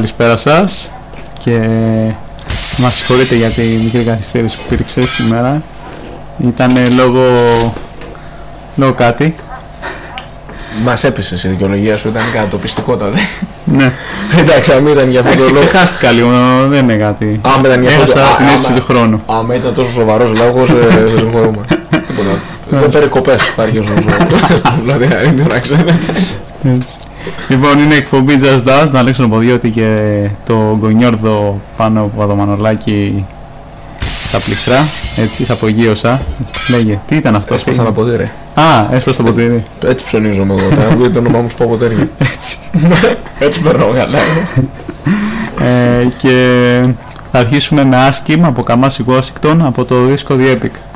Καλησπέρα σας και μας συγχωρείτε για τη μικρή καθυστέρηση που υπήρξε σήμερα. Ήταν λόγω, λόγω κάτι. Μας έπεσε η δικαιολογία σου, ήταν κάτι το πιστικό τότε. Ναι. Εντάξει, αν ήταν για αυτό το Εντάξει, λόγο. ξεχάστηκα λίγο, δεν είναι κάτι. Άμα ήταν για αυτό το Έχασα την άμα- αίσθηση του χρόνου. Άμα ήταν τόσο σοβαρός λόγος, σε συγχωρούμε. Τίποτα. Εγώ περικοπές υπάρχει ω Δηλαδή, αν είναι να ξέρετε. Έτσι. Λοιπόν, είναι εκπομπή Just Dance, τον Αλέξανδρο Ποδιώτη και το γκονιόρδο πάνω από το μανολάκι στα πληκτρά. Έτσι, σε απογείωσα. Λέγε, τι ήταν αυτό. Έσπασα ένα ποτήρι. Α, έσπασε το ποτήρι. Έτσι ψωνίζομαι εγώ. Θα ακούγεται το όνομά μου στο ποτέρι. Έτσι. Έτσι περνάω καλά. Ε, και θα αρχίσουμε με Askim από Kamasi Washington από το δίσκο The Epic.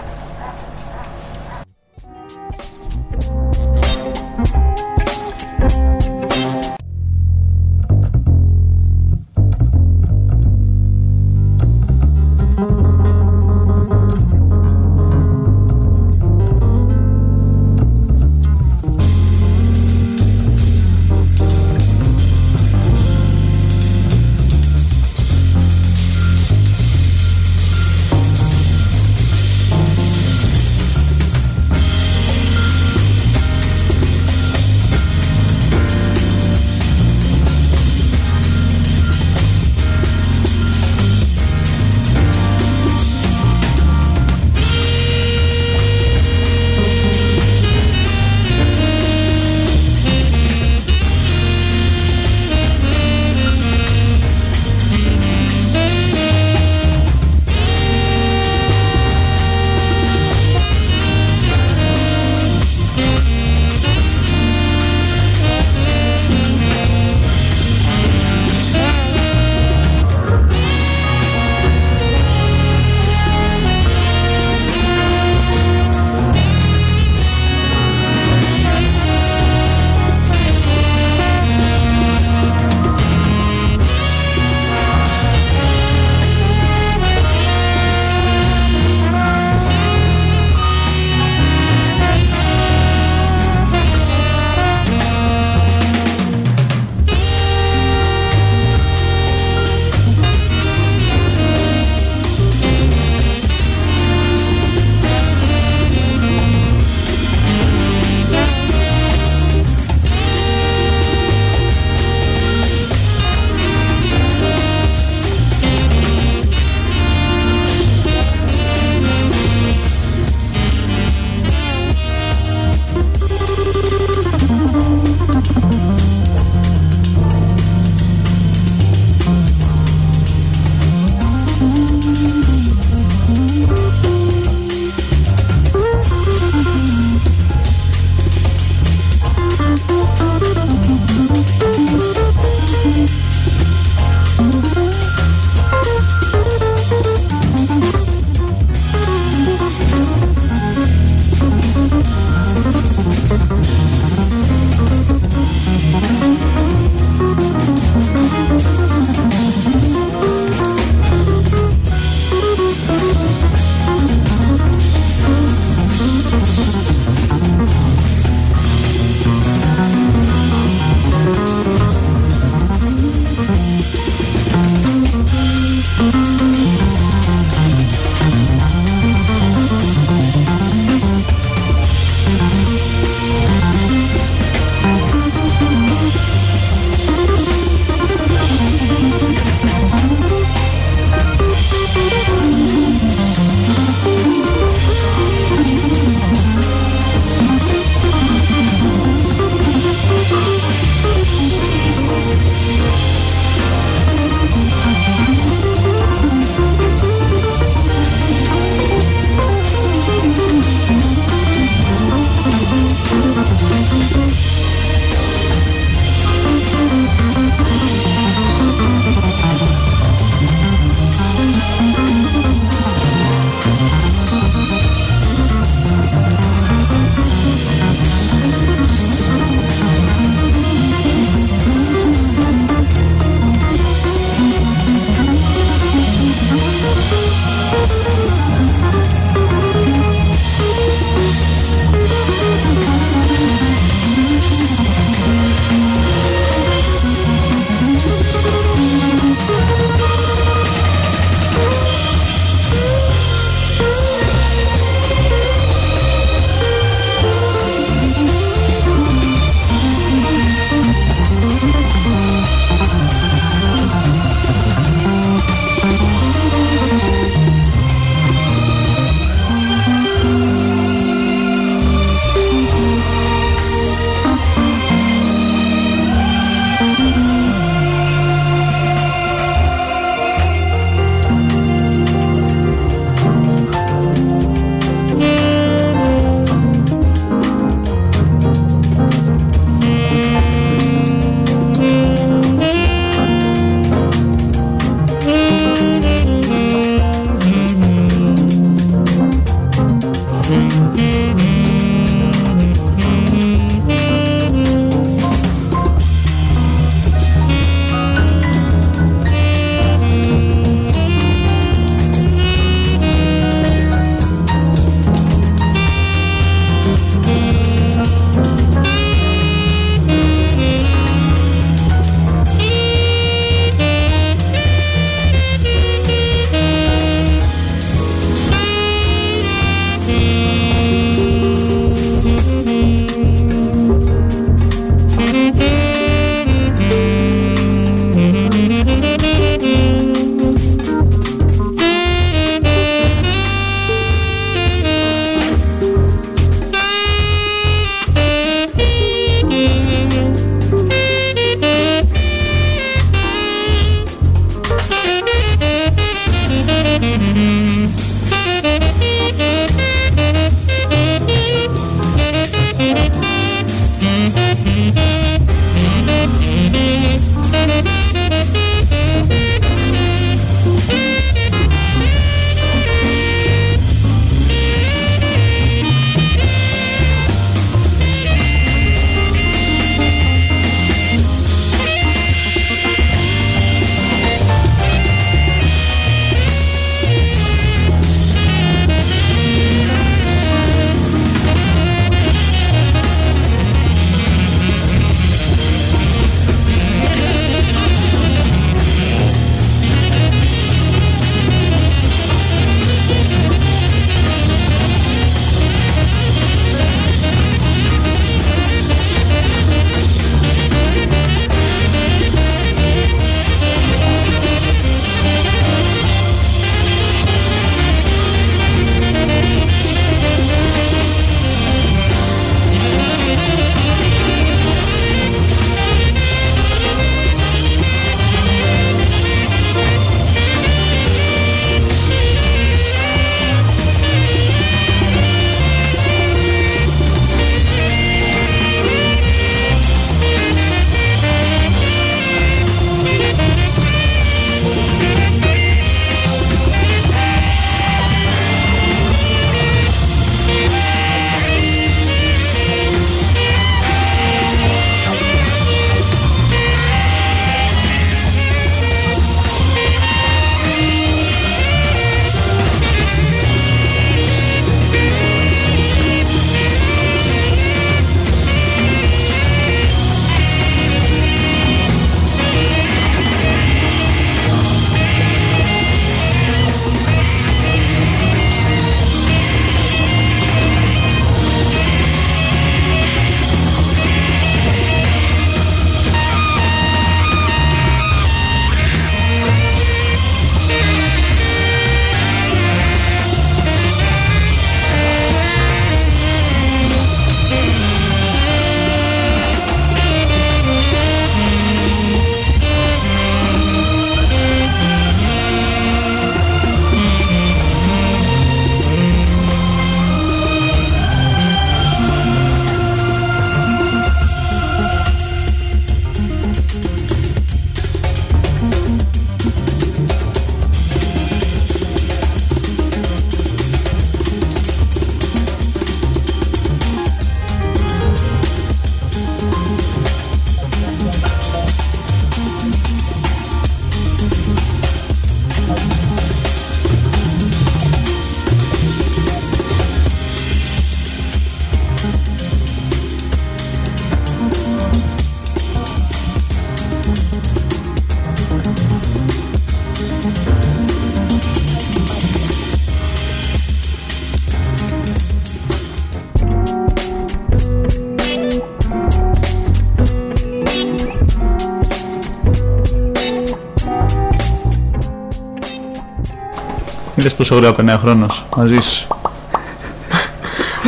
Είδες πόσο ωραία περνάει ο χρόνος μαζί σου.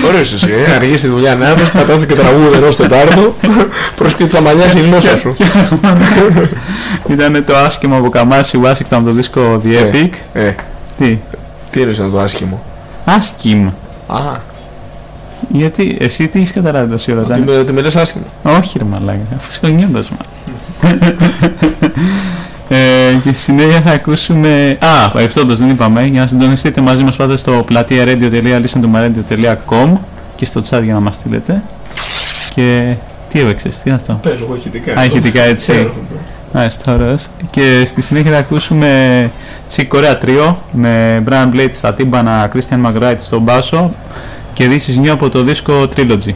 Ωραίος εσύ, ε. αργείς τη δουλειά να έρθεις, πατάς και τραγούδι ενώ στον τάρτο, προσκύτει τα μαλλιά η γλώσσα σου. Ήταν το άσχημο από Καμάση Washington από το δίσκο The Epic. Ε, Τι, τι είναι το άσχημο; άσχημ. Α, Γιατί, εσύ τι έχεις καταλάβει τόση ώρα, ότι ήταν. με, ότι με λες άσχημο. Όχι ρε μαλάκα, αφού σκονιόντας μα. ε, και στη συνέχεια θα ακούσουμε... Α, παρεπτόντως δεν είπαμε, για να συντονιστείτε μαζί μας πάτε στο πλατεία radio.listentomaradio.com και στο chat για να μας στείλετε. Και τι έπαιξες, τι είναι αυτό; Πες εγώ ηχητικά. Α, ηχητικά έτσι. Μάλιστα, ωραίος. Και στη συνέχεια θα ακούσουμε Chick Corea Trio με Brian Blade στα τύμπανα, Christian McBride στον μπάσο και This is New από το δίσκο Trilogy.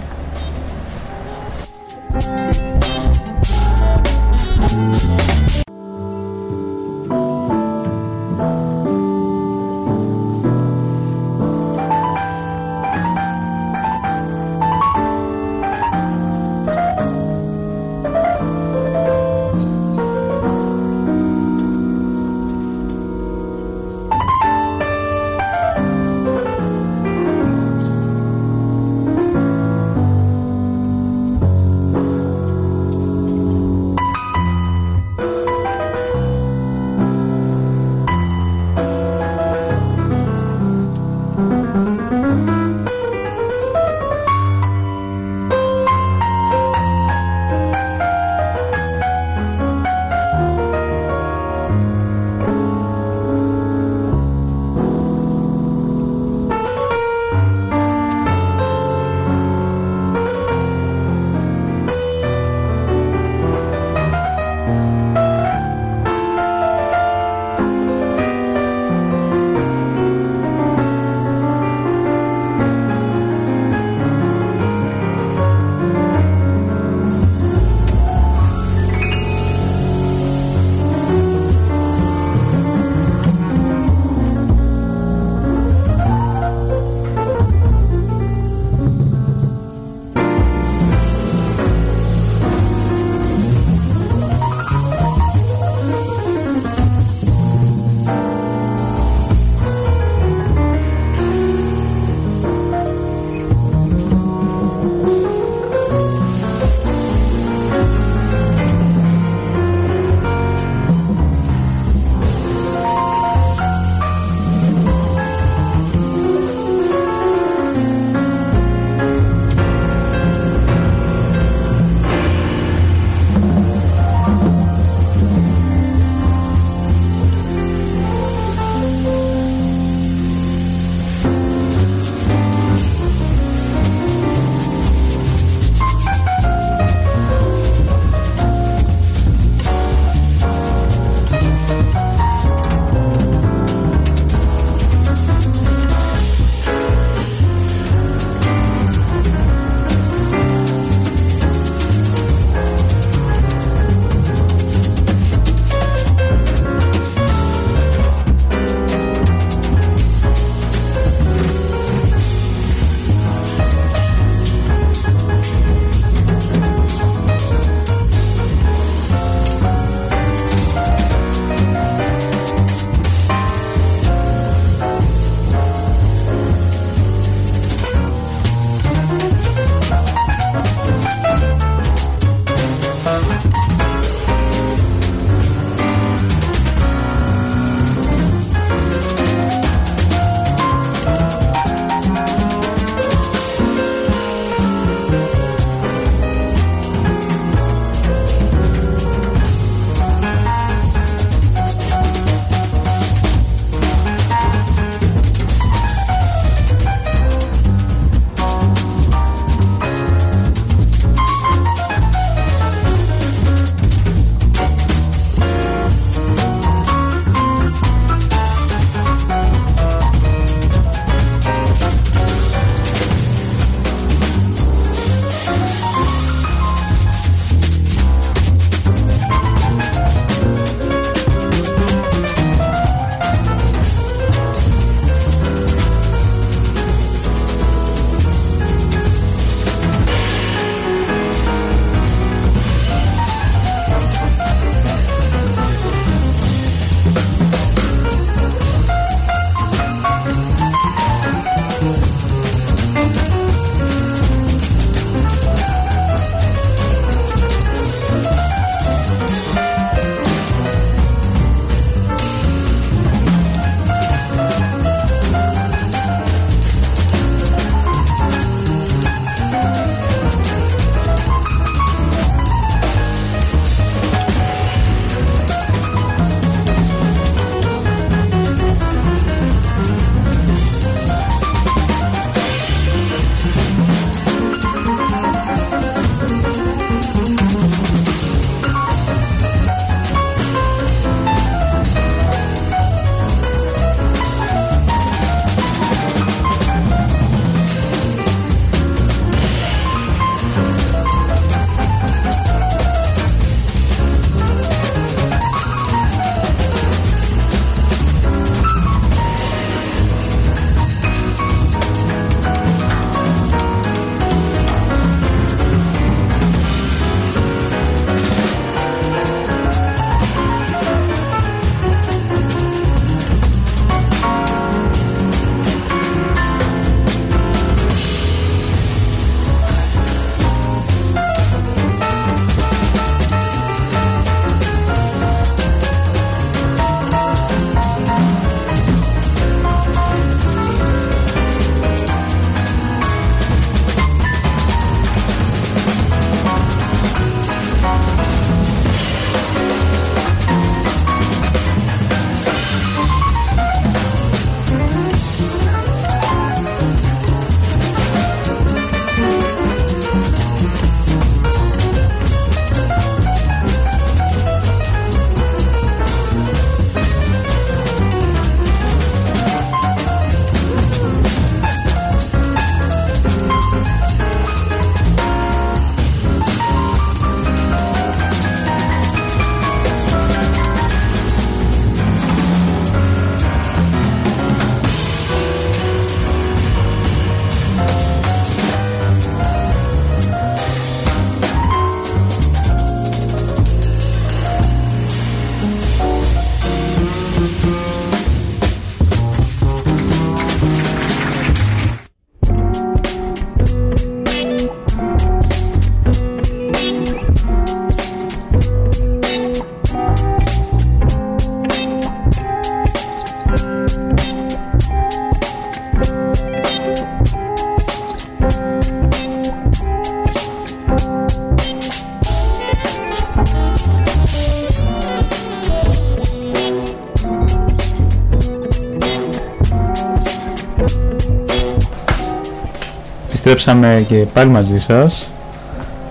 Επιστρέψαμε και πάλι μαζί σας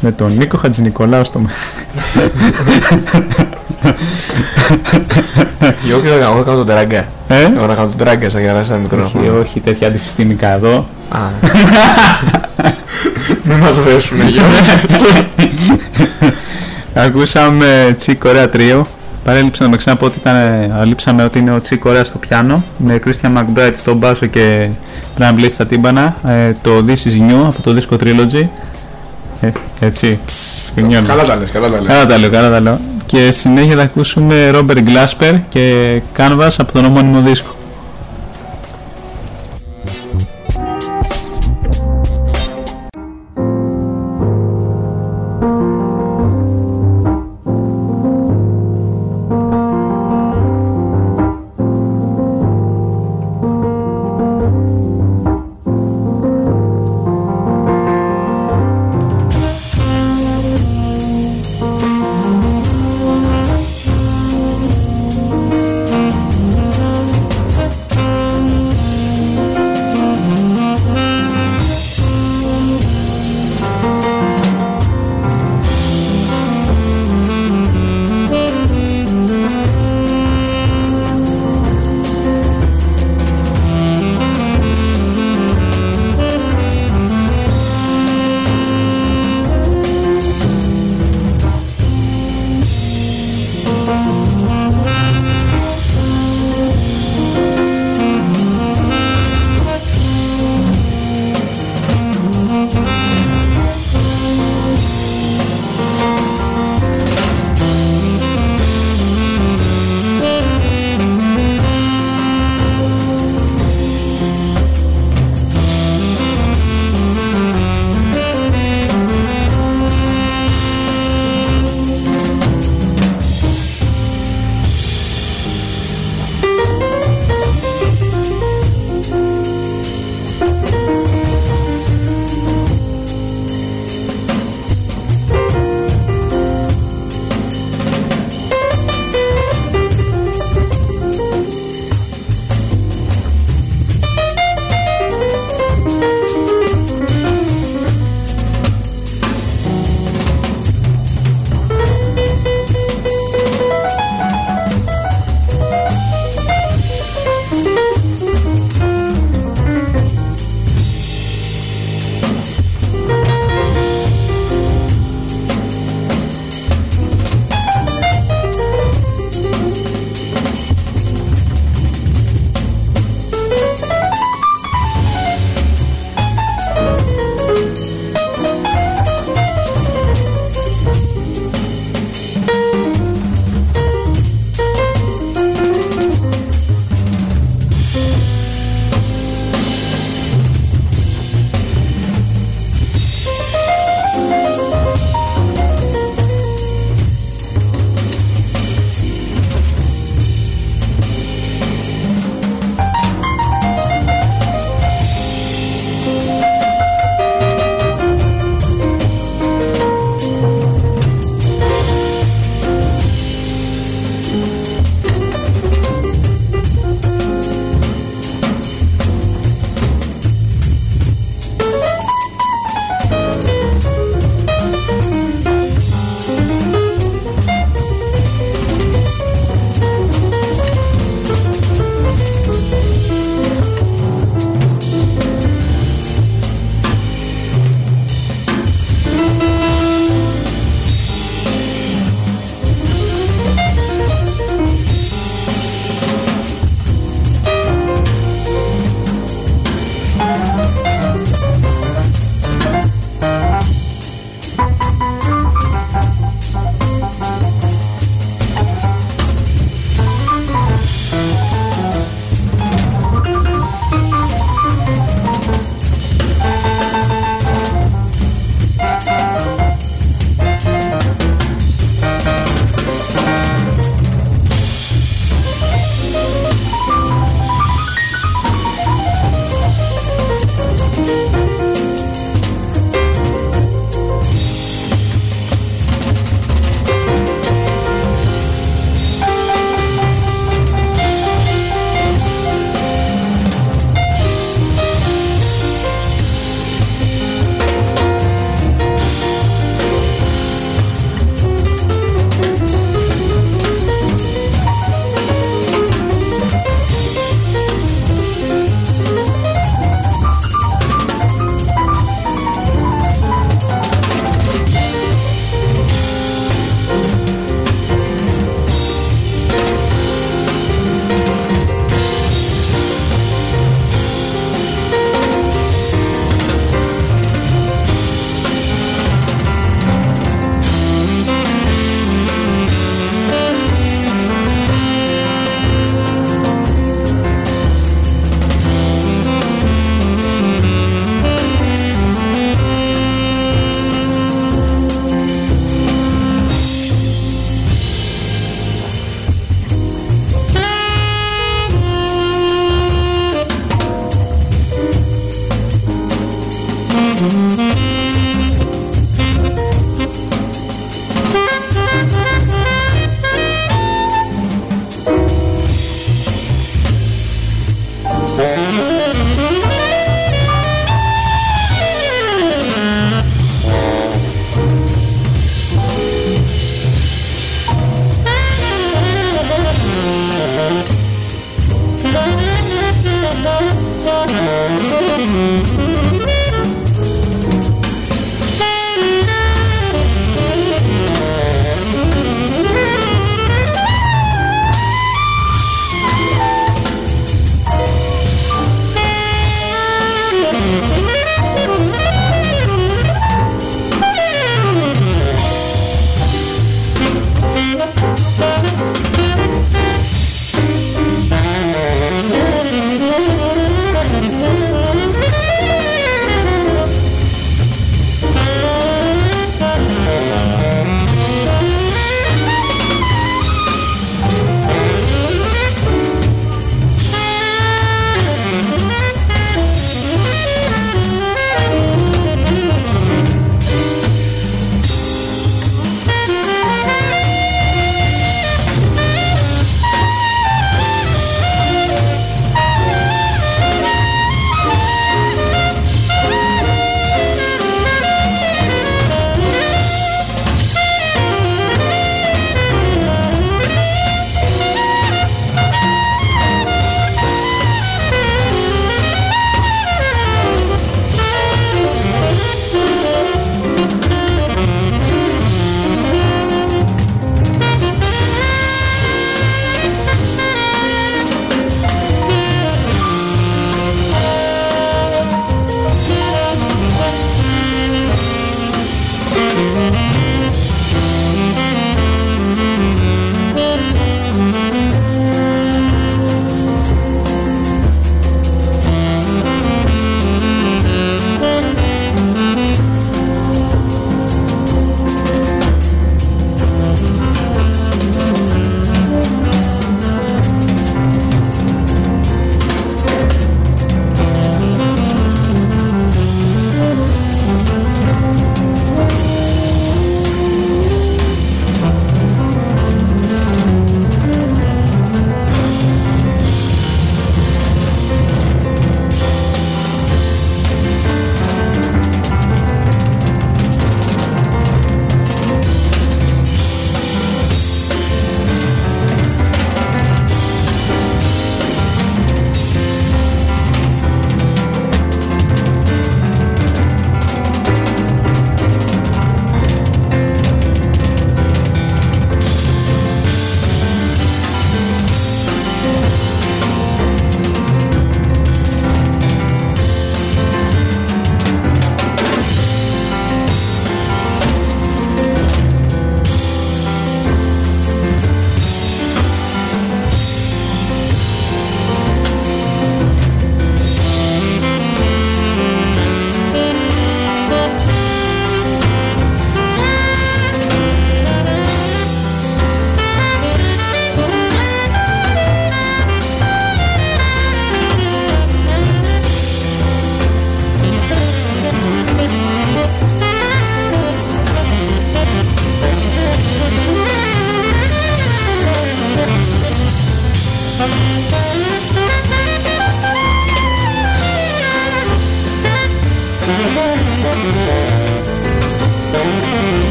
με τον Νίκο Χατζηνικολάου στο Εγώ και εγώ κάνω τον τράγκα. Ε; Εγώ να κάνω τον τράγκα στα γερά στα Όχι, μικρόφωνα. όχι, τέτοια αντισυστημικά εδώ. Α. Μην μας δέσουνε Γιώργο. Ακούσαμε Τσι Κορέα 3. Παρέλειψα να με ξαναπώ ότι ήταν, αλείψαμε ότι είναι ο Τσι Κορέα στο πιάνο με Christian McBride στον μπάσο και Brian Blade στα τύμπανα. Ε, το This is New από το Disco Trilogy. Ε, έτσι, ψ, κουνιώνω. Καλά τα λες, καλά τα λες. Καλά τα λέω, καλά τα λέω. Και συνέχεια θα ακούσουμε Robert Glasper και Canvas από τον ομώνυμο δίσκο.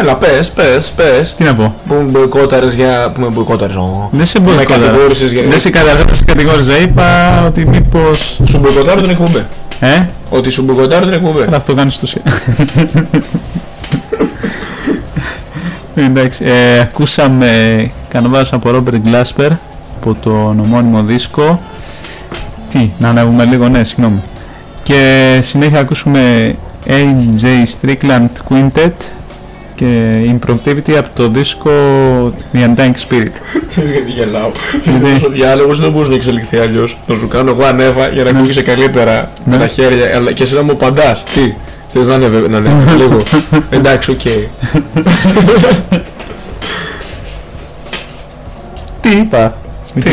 Έλα, πες, πες, πες. Τι να πω. Που με μποϊκόταρες για... Που με μποϊκόταρες, ω. Δεν σε Με μποϊκόταρα. κατηγόρησες για... Δεν σε κατηγόρησα, δεν σε κατηγόρησα. Είπα ότι μήπως... Σου μποϊκοτάρω την εκπομπή. Ε, Ότι σου μποϊκοτάρω την εκπομπή. αλλά αυτό κάνεις το σχέδιο. Εντάξει, ε, ακούσαμε κανοβάς από Robert Glasper από τον ομώνυμο δίσκο. Τι, να ανέβουμε λίγο, ναι, συγγνώμη. Και συνέχεια ακούσουμε EJ Strickland Quintet και Impromptivity από το δίσκο The Undying Spirit. Ξέρεις γιατί γελάω. Γιατί; Ο διάλογος δεν μπορούσε να εξελιχθεί αλλιώς. Να σου κάνω εγώ ανέβα για να ακούγεσαι καλύτερα με Ναι. τα χέρια. Αλλά και εσύ να μου απαντάς. Τι. Θες να ανεβε- να ανέβει λίγο. Εντάξει, οκ. Τι είπα; Τι;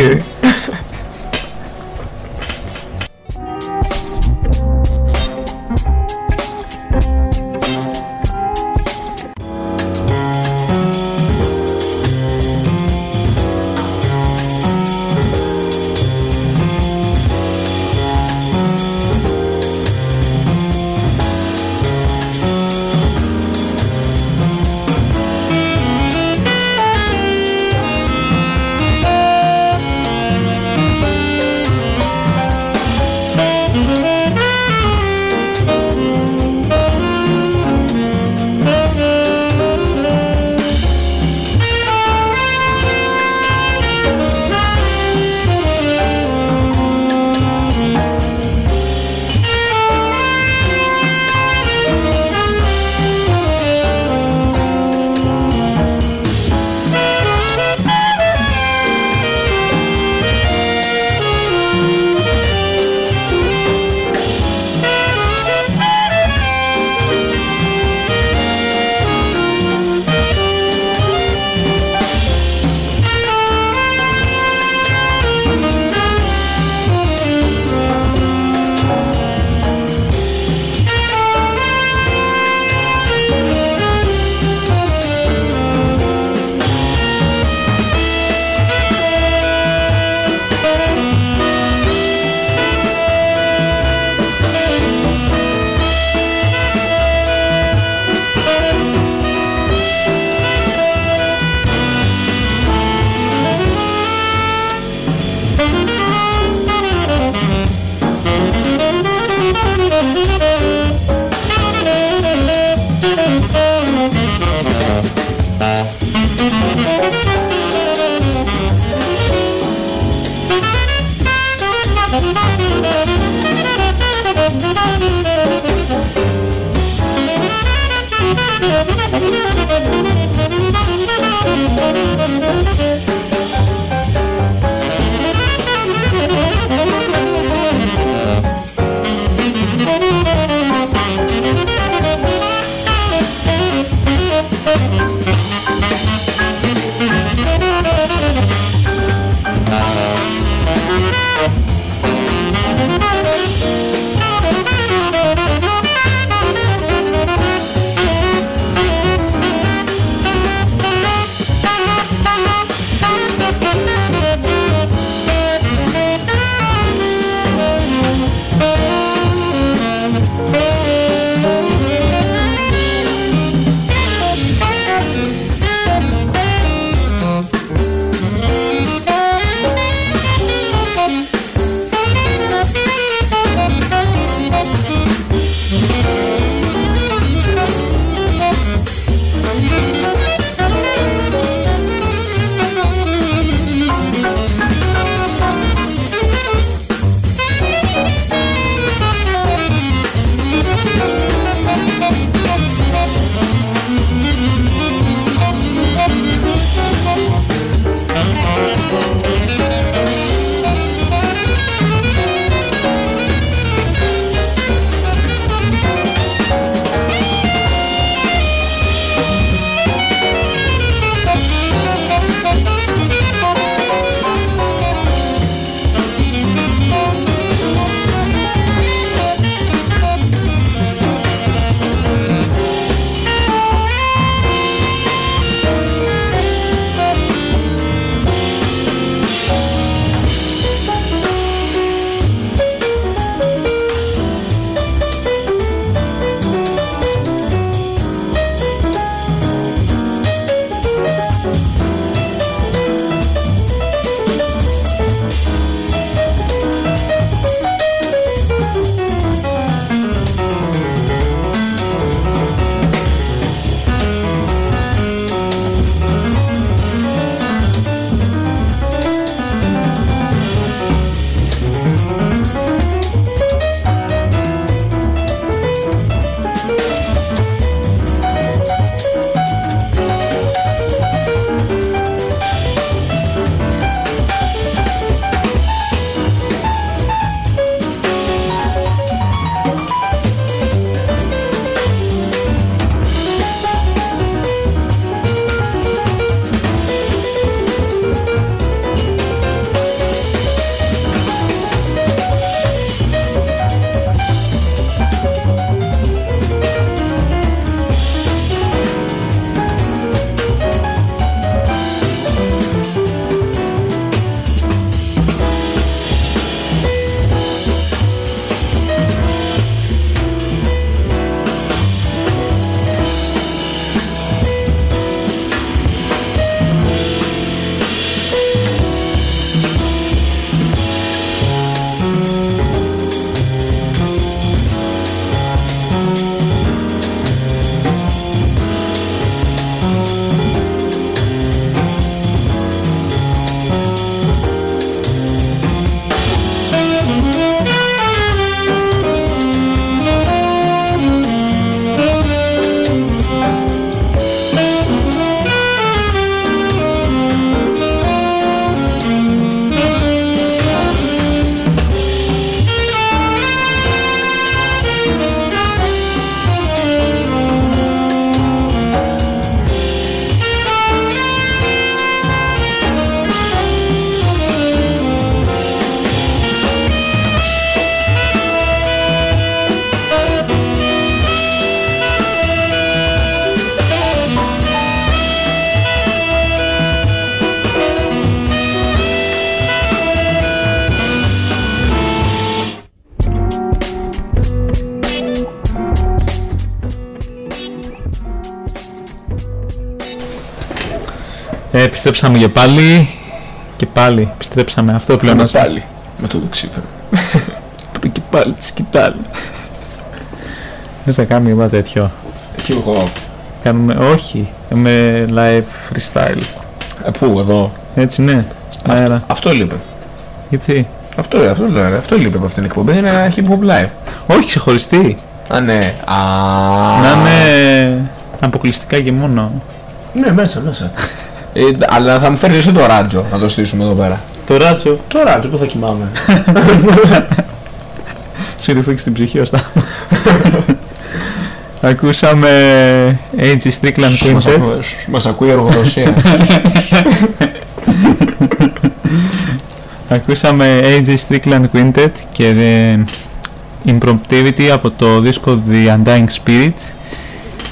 Επιστρέψαμε και πάλι. Και πάλι επιστρέψαμε. Αυτό πλέον Πάμε μας πάλι. Με το δεξίπερο. Πριν και πάλι τη σκητάλη. Δεν θα κάνουμε είπα τέτοιο. Και εγώ. Κάνουμε, όχι, με live freestyle. Ε, πού, εδώ. Έτσι ναι, στον Αυτό, αέρα. αυτό λείπε. Γιατί, Αυτό, αυτό, λέω, ρε. αυτό λείπε από αυτήν την εκπομπή. Είναι ένα hip hop live. όχι ξεχωριστή. Α, ναι. Α, Να είναι αποκλειστικά και μόνο. Ναι, μέσα, μέσα. Ε, αλλά θα μου φέρεις εσύ το ράτζο να το στήσουμε εδώ πέρα. Το ράτσο, Το ράτζο που θα κοιμάμαι. σου ρηφήξει την ψυχή ωστά. Ακούσαμε A.G. Strickland Μας Quintet. ακού- Μας ακούει η εργοδοσία. Ακούσαμε A.J. Strickland Quintet και The Impromptivity από το δίσκο The Undying Spirit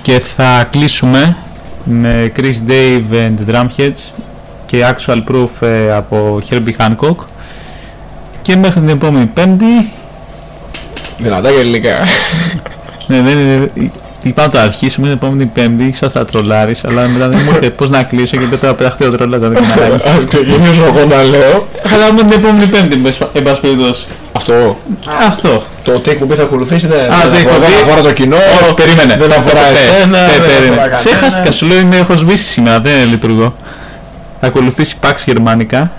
και θα κλείσουμε με Chris Dave and the Drumheads και Actual Proof ε, από Herbie Hancock και μέχρι την επόμενη πέμπτη Δυνατά και ελληνικά. ναι, δεν είναι Είπα να το αρχίσουμε την επόμενη πέμπτη, ξέρω θα τρολάρεις, αλλά μετά δεν μου ήρθε πώς να κλείσω και μετά πεταχτεί ο τρόλα το καναλάκι. Ας ξεκινήσω εγώ να λέω. Αλλά με την επόμενη πέμπτη, εν πάση- εν πάση περιπτώσει. Αυτό. Αυτό. Το τι εκπομπή θα ακολουθήσει δεν Α, δεν τι αφορά- εκπομπή. δεν αφορά το κοινό. Όχι, περίμενε. Δεν αφορά Ε, εσένα. ε, δεν περίμενε. αφορά κανένα. Ξέχαστηκα, σου λέω είμαι, έχω σβήσει σήμερα, δεν λειτουργώ. Θα ακολουθήσει Pax Γερμανικά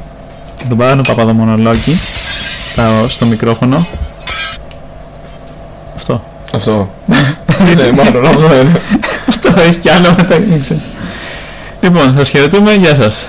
και τον Πάνο Παπαδομονολόγη στα- στο μικρόφωνο. Αυτό. Αυτό. Ναι, μάλλον αυτό είναι. Αυτό έχει κι άλλο μετά, δεν ξέρω. Λοιπόν, σας χαιρετούμε, γεια σας.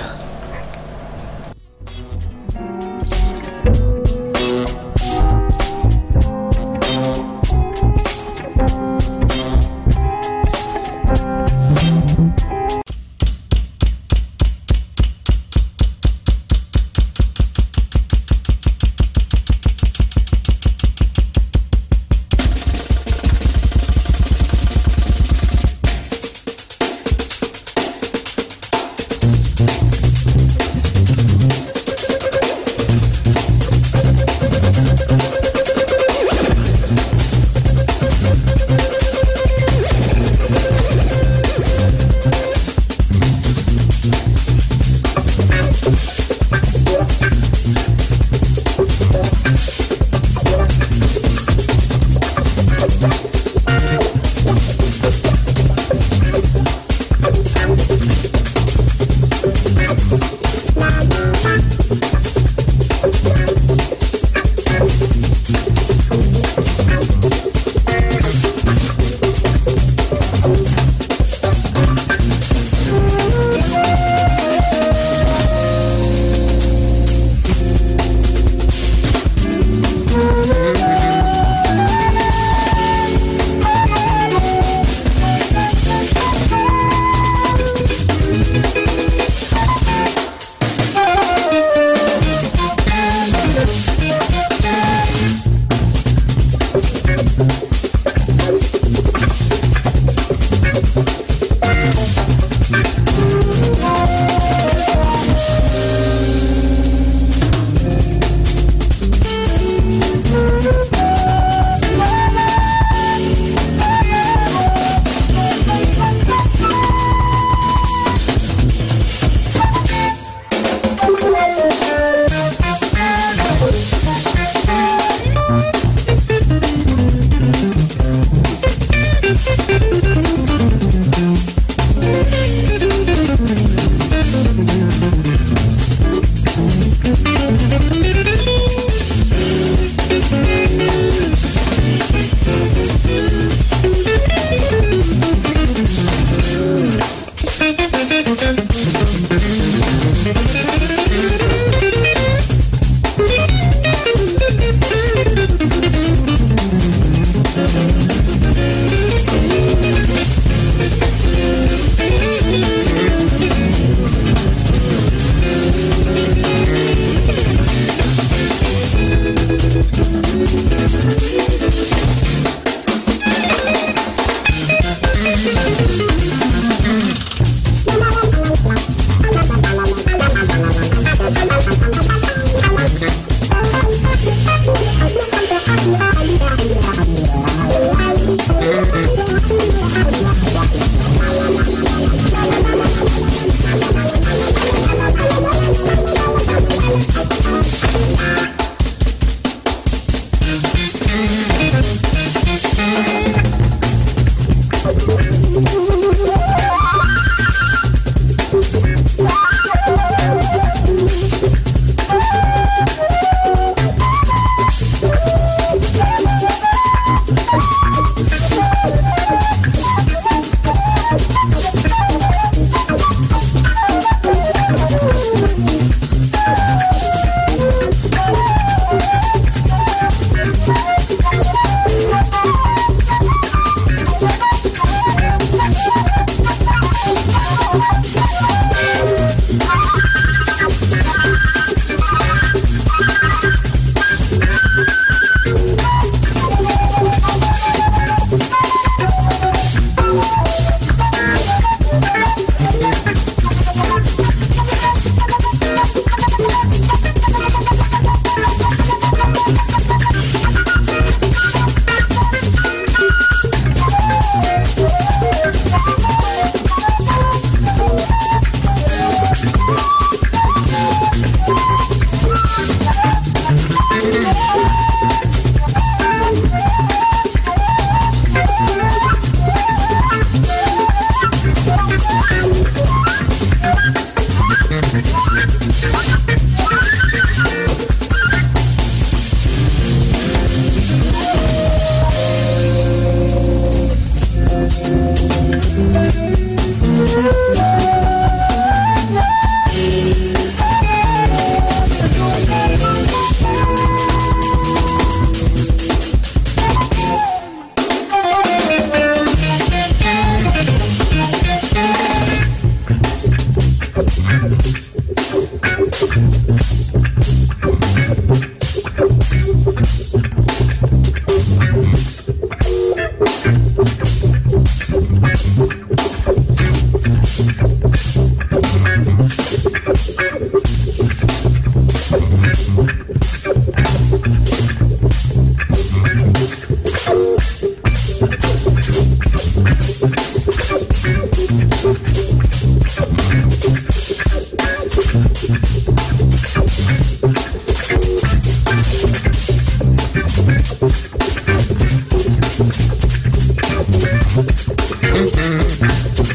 Thank.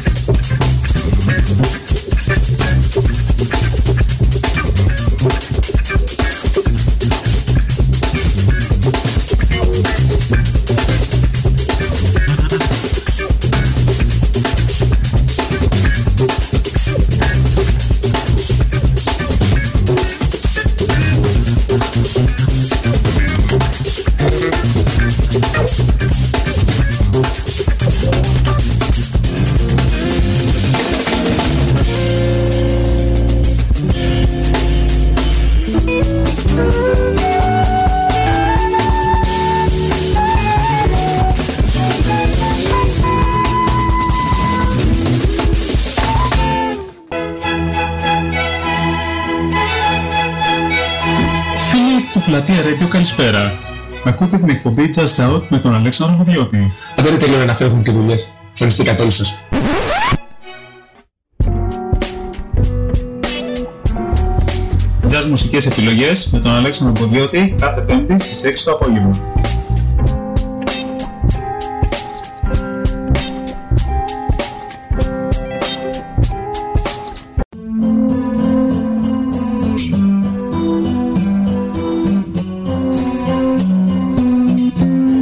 Καλησπέρα. Ακούτε την εκπομπή Just Out με τον Αλέξανδρο Βουδιώτη. Αν δεν τελειώνει να φεύγουν και δουλειές. Σωνιστήκατε όλοι σας. Jazz μουσικές επιλογές με τον Αλέξανδρο Βουδιώτη κάθε πέμπτη στις 6 το απόγευμα.